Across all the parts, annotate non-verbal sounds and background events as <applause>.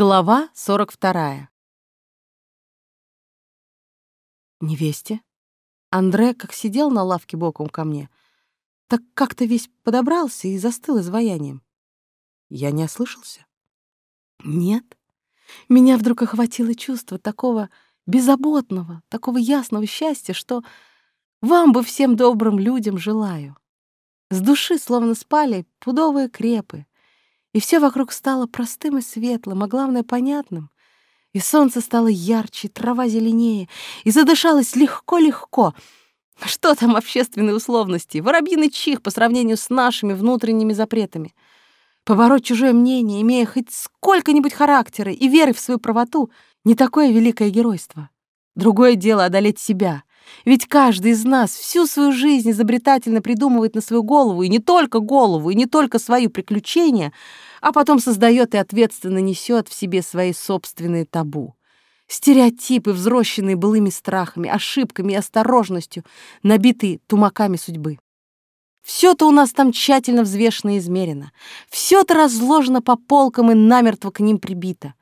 Глава 42. Невесте. Андре как сидел на лавке боком ко мне, так как-то весь подобрался и застыл изваянием. Я не ослышался? Нет. Меня вдруг охватило чувство такого беззаботного, такого ясного счастья, что вам бы всем добрым людям желаю. С души словно спали пудовые крепы, и все вокруг стало простым и светлым, а главное — понятным. И солнце стало ярче, трава зеленее, и задышалось легко-легко. Что там общественные условности? Воробьиный чих по сравнению с нашими внутренними запретами. Побороть чужое мнение, имея хоть сколько-нибудь характера и веры в свою правоту, не такое великое геройство. Другое дело — одолеть себя — ведь каждый из нас всю свою жизнь изобретательно придумывает на свою голову, и не только голову, и не только свои приключения, а потом создает и ответственно несет в себе свои собственные табу. Стереотипы, взросшенные былыми страхами, ошибками и осторожностью, набитые тумаками судьбы. Все-то у нас там тщательно взвешено и измерено. Все-то разложено по полкам и намертво к ним прибито.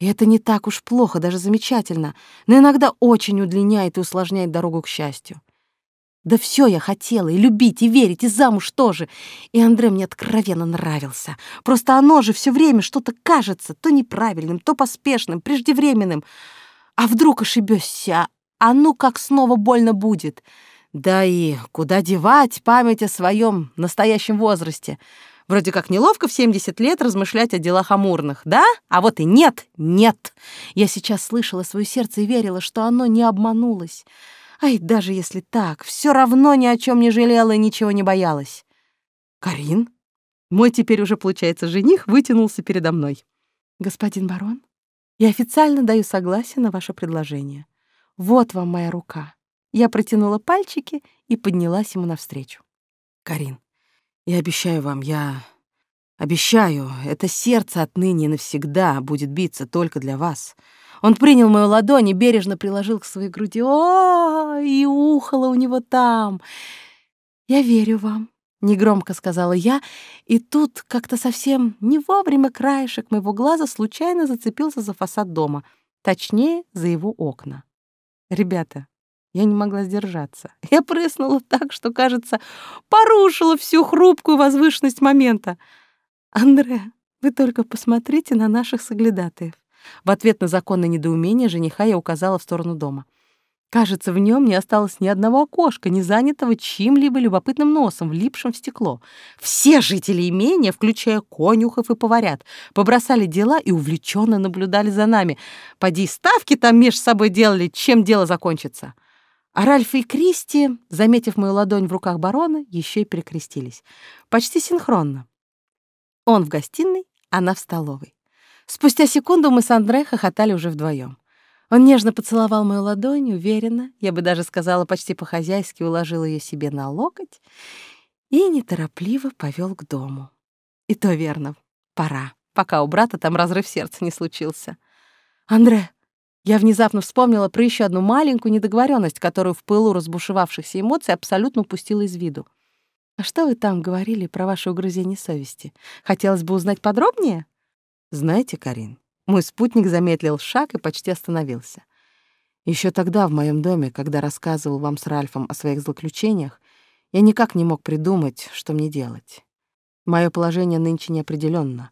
И это не так уж плохо, даже замечательно, но иногда очень удлиняет и усложняет дорогу к счастью. Да все я хотела, и любить, и верить, и замуж тоже. И Андре мне откровенно нравился. Просто оно же все время что-то кажется то неправильным, то поспешным, преждевременным. А вдруг ошибешься, а ну как снова больно будет. Да и куда девать память о своем настоящем возрасте? Вроде как неловко в 70 лет размышлять о делах амурных, да? А вот и нет, нет. Я сейчас слышала свое сердце и верила, что оно не обманулось. Ай, даже если так, все равно ни о чем не жалела и ничего не боялась. Карин, мой теперь уже, получается, жених, вытянулся передо мной. Господин барон, я официально даю согласие на ваше предложение. Вот вам моя рука. Я протянула пальчики и поднялась ему навстречу. Карин, я обещаю вам, я... Обещаю, это сердце отныне навсегда будет биться только для вас. Он принял мою ладонь и бережно приложил к своей груди. О, и ухало у него там. Я верю вам, негромко сказала я, и тут как-то совсем не вовремя краешек моего глаза случайно зацепился за фасад дома, точнее, за его окна. Ребята, я не могла сдержаться. <laughs> Я прыснула так, что, кажется, порушила всю хрупкую возвышенность момента. «Андре, вы только посмотрите на наших соглядатаев». В ответ на законное недоумение жениха я указала в сторону дома. Кажется, в нем не осталось ни одного окошка, не занятого чьим-либо любопытным носом, влипшим в стекло. Все жители имения, включая конюхов и поварят, побросали дела и увлеченно наблюдали за нами. Поди, ставки там меж собой делали, чем дело закончится. А Ральф и Кристи, заметив мою ладонь в руках барона, еще и перекрестились. Почти синхронно. Он в гостиной, она в столовой. Спустя секунду мы с Андре хохотали уже вдвоем. Он нежно поцеловал мою ладонь, уверенно, я бы даже сказала, почти по-хозяйски уложил ее себе на локоть и неторопливо повел к дому. И то верно, пора, пока у брата там разрыв сердца не случился. «Андре, я внезапно вспомнила про еще одну маленькую недоговоренность, которую в пылу разбушевавшихся эмоций абсолютно упустила из виду. «А что вы там говорили про ваше угрызение совести? Хотелось бы узнать подробнее?» «Знаете, Карин, мой спутник замедлил шаг и почти остановился. Еще тогда в моем доме, когда рассказывал вам с Ральфом о своих злоключениях, я никак не мог придумать, что мне делать. Мое положение нынче неопределенно.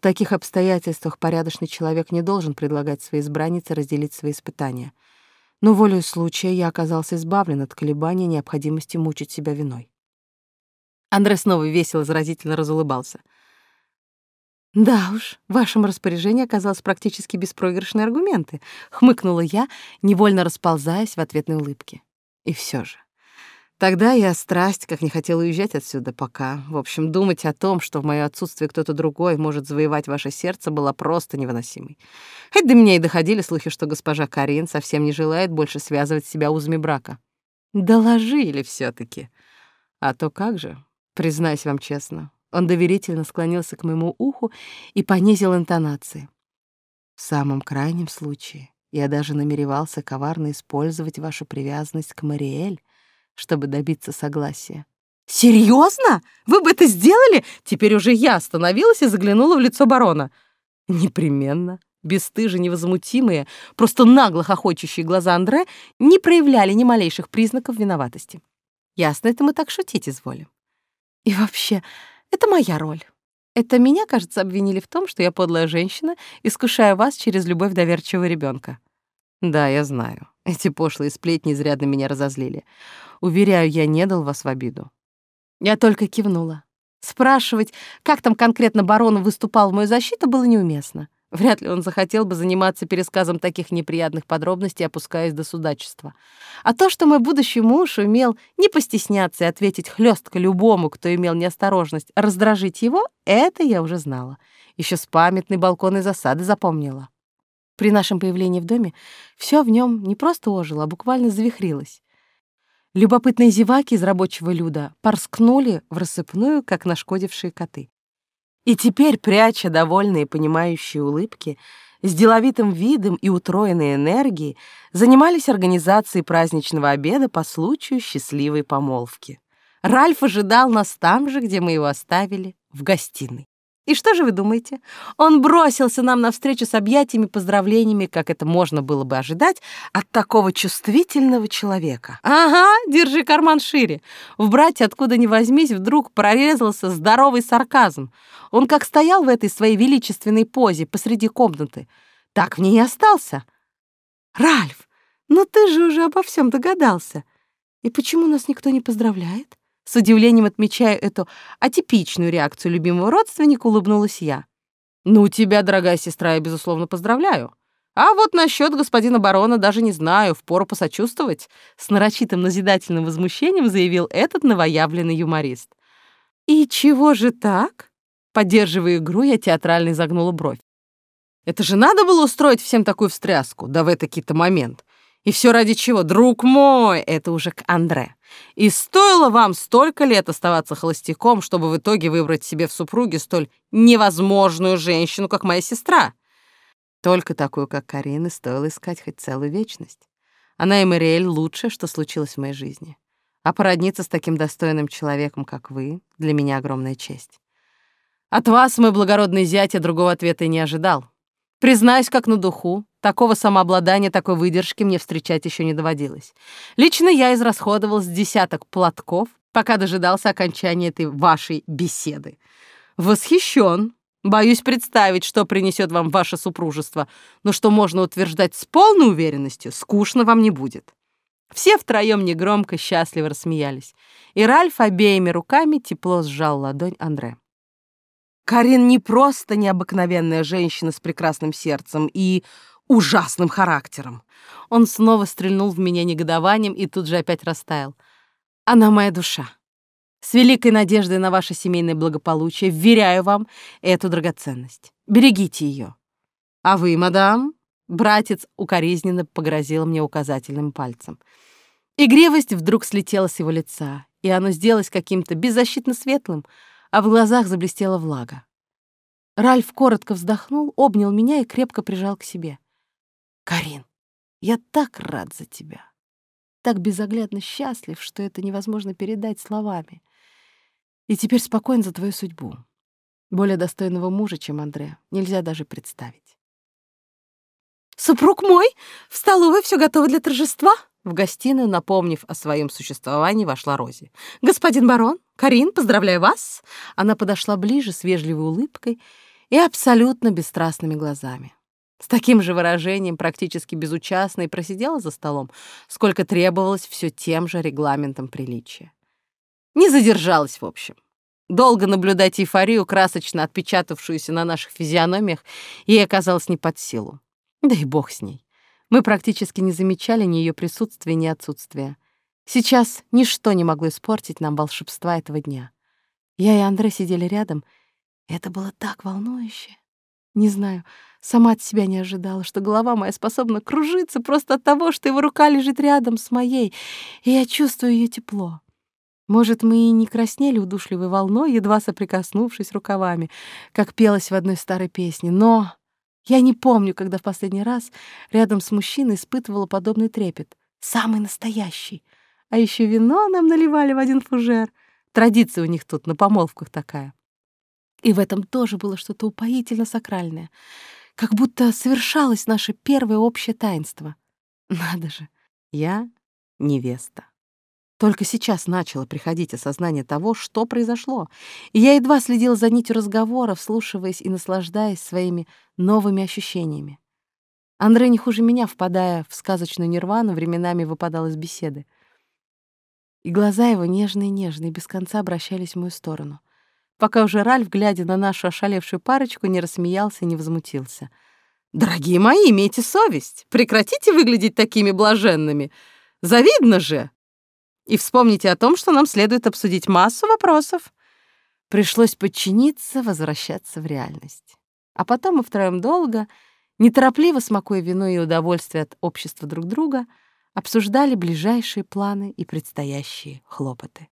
В таких обстоятельствах порядочный человек не должен предлагать своей избраннице разделить свои испытания. Но волею случая я оказался избавлен от колебаний необходимости мучить себя виной. Андре снова весело, заразительно разулыбался. «Да уж, в вашем распоряжении оказалось практически беспроигрышные аргументы», — хмыкнула я, невольно расползаясь в ответной улыбке. И все же. Тогда я страсть, как не хотела уезжать отсюда пока. В общем, думать о том, что в моё отсутствие кто-то другой может завоевать ваше сердце, было просто невыносимой. Хоть до меня и доходили слухи, что госпожа Карин совсем не желает больше связывать себя узами брака. Доложили все таки А то как же, признаюсь вам честно. Он доверительно склонился к моему уху и понизил интонации. В самом крайнем случае я даже намеревался коварно использовать вашу привязанность к Мариэль, чтобы добиться согласия. «Серьезно? Вы бы это сделали?» Теперь уже я остановилась и заглянула в лицо барона. Непременно. Бесстыжие, невозмутимые, просто нагло хохочущие глаза Андре не проявляли ни малейших признаков виноватости. Ясно, это мы так шутить изволим. И вообще, это моя роль. Это меня, кажется, обвинили в том, что я подлая женщина, искушая вас через любовь доверчивого ребенка. Да, я знаю. Эти пошлые сплетни изрядно меня разозлили. Уверяю, я не дал вас в обиду. Я только кивнула. Спрашивать, как там конкретно барон выступал в мою защиту, было неуместно. Вряд ли он захотел бы заниматься пересказом таких неприятных подробностей, опускаясь до судачества. А то, что мой будущий муж умел не постесняться и ответить хлестко любому, кто имел неосторожность раздражить его, это я уже знала. Еще с памятной балконной засады запомнила. При нашем появлении в доме все в нем не просто ожило, а буквально завихрилось. Любопытные зеваки из рабочего люда порскнули в рассыпную, как нашкодившие коты. И теперь, пряча довольные понимающие улыбки, с деловитым видом и утроенной энергией занимались организацией праздничного обеда по случаю счастливой помолвки. Ральф ожидал нас там же, где мы его оставили, в гостиной. И что же вы думаете? Он бросился нам навстречу с объятиями, поздравлениями, как это можно было бы ожидать от такого чувствительного человека. Ага, держи карман шире. В брате, откуда ни возьмись, вдруг прорезался здоровый сарказм. Он как стоял в этой своей величественной позе посреди комнаты, так в ней и остался. «Ральф, ну ты же уже обо всем догадался. И почему нас никто не поздравляет?» С удивлением отмечая эту атипичную реакцию любимого родственника, улыбнулась я. «Ну, тебя, дорогая сестра, я, безусловно, поздравляю. А вот насчет господина барона даже не знаю, впору посочувствовать», с нарочитым назидательным возмущением заявил этот новоявленный юморист. «И чего же так?» Поддерживая игру, я театрально загнула бровь. «Это же надо было устроить всем такую встряску, да в этот момент. И все ради чего? Друг мой, это уже к Андре. И стоило вам столько лет оставаться холостяком, чтобы в итоге выбрать себе в супруге столь невозможную женщину, как моя сестра. Только такую, как Карина, стоило искать хоть целую вечность. Она и Мариэль лучшее, что случилось в моей жизни. А породниться с таким достойным человеком, как вы, для меня огромная честь. От вас, мой благородный зять, я другого ответа и не ожидал. Признаюсь, как на духу, такого самообладания, такой выдержки мне встречать еще не доводилось. Лично я израсходовал с десяток платков, пока дожидался окончания этой вашей беседы. Восхищен. Боюсь представить, что принесет вам ваше супружество, но что можно утверждать с полной уверенностью, скучно вам не будет. Все втроем негромко счастливо рассмеялись, и Ральф обеими руками тепло сжал ладонь Андре. Карин не просто необыкновенная женщина с прекрасным сердцем и ужасным характером. Он снова стрельнул в меня негодованием и тут же опять растаял. Она моя душа. С великой надеждой на ваше семейное благополучие вверяю вам эту драгоценность. Берегите ее. А вы, мадам, братец укоризненно погрозил мне указательным пальцем. Игривость вдруг слетела с его лица, и оно сделалось каким-то беззащитно светлым, а в глазах заблестела влага. Ральф коротко вздохнул, обнял меня и крепко прижал к себе. «Карин, я так рад за тебя, так безоглядно счастлив, что это невозможно передать словами. И теперь спокоен за твою судьбу. Более достойного мужа, чем Андре, нельзя даже представить». «Супруг мой, в столовой все готово для торжества?» В гостиную, напомнив о своем существовании, вошла Рози. «Господин барон, Карин, поздравляю вас!» Она подошла ближе с вежливой улыбкой и абсолютно бесстрастными глазами. С таким же выражением, практически безучастно, и просидела за столом, сколько требовалось все тем же регламентом приличия. Не задержалась, в общем. Долго наблюдать эйфорию, красочно отпечатавшуюся на наших физиономиях, ей оказалось не под силу. Да и бог с ней. Мы практически не замечали ни ее присутствия, ни отсутствия. Сейчас ничто не могло испортить нам волшебства этого дня. Я и Андре сидели рядом, и это было так волнующе. Не знаю, сама от себя не ожидала, что голова моя способна кружиться просто от того, что его рука лежит рядом с моей, и я чувствую ее тепло. Может, мы и не краснели удушливой волной, едва соприкоснувшись рукавами, как пелось в одной старой песне, но я не помню, когда в последний раз рядом с мужчиной испытывала подобный трепет. Самый настоящий. А еще вино нам наливали в один фужер. Традиция у них тут на помолвках такая. И в этом тоже было что-то упоительно сакральное, как будто совершалось наше первое общее таинство. <laughs> Надо же, я невеста. Только сейчас начало приходить осознание того, что произошло, и я едва следила за нитью разговора, вслушиваясь и наслаждаясь своими новыми ощущениями. Андрей не хуже меня, впадая в сказочную нирвану, временами выпадал из беседы. И глаза его нежные-нежные, без конца обращались в мою сторону пока уже Ральф, глядя на нашу ошалевшую парочку, не рассмеялся и не возмутился. «Дорогие мои, имейте совесть! Прекратите выглядеть такими блаженными! Завидно же! И вспомните о том, что нам следует обсудить массу вопросов!» Пришлось подчиниться, возвращаться в реальность. А потом мы втроем долго, неторопливо смакуя вино и удовольствие от общества друг друга, обсуждали ближайшие планы и предстоящие хлопоты.